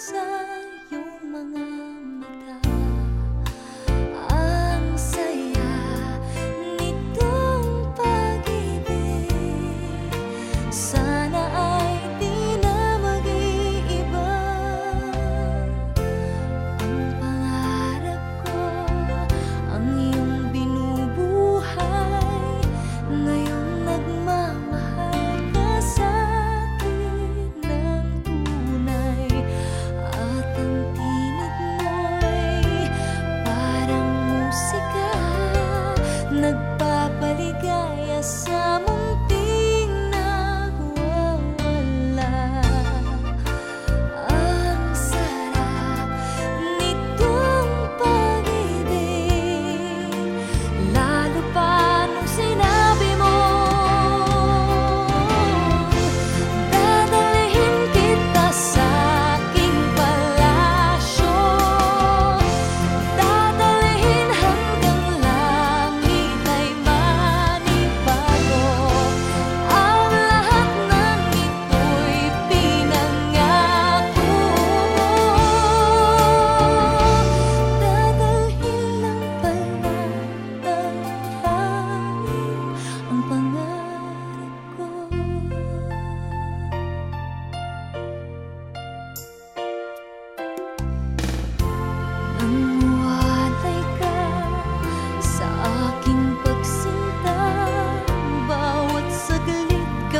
Xa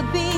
Be.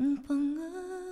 Ang.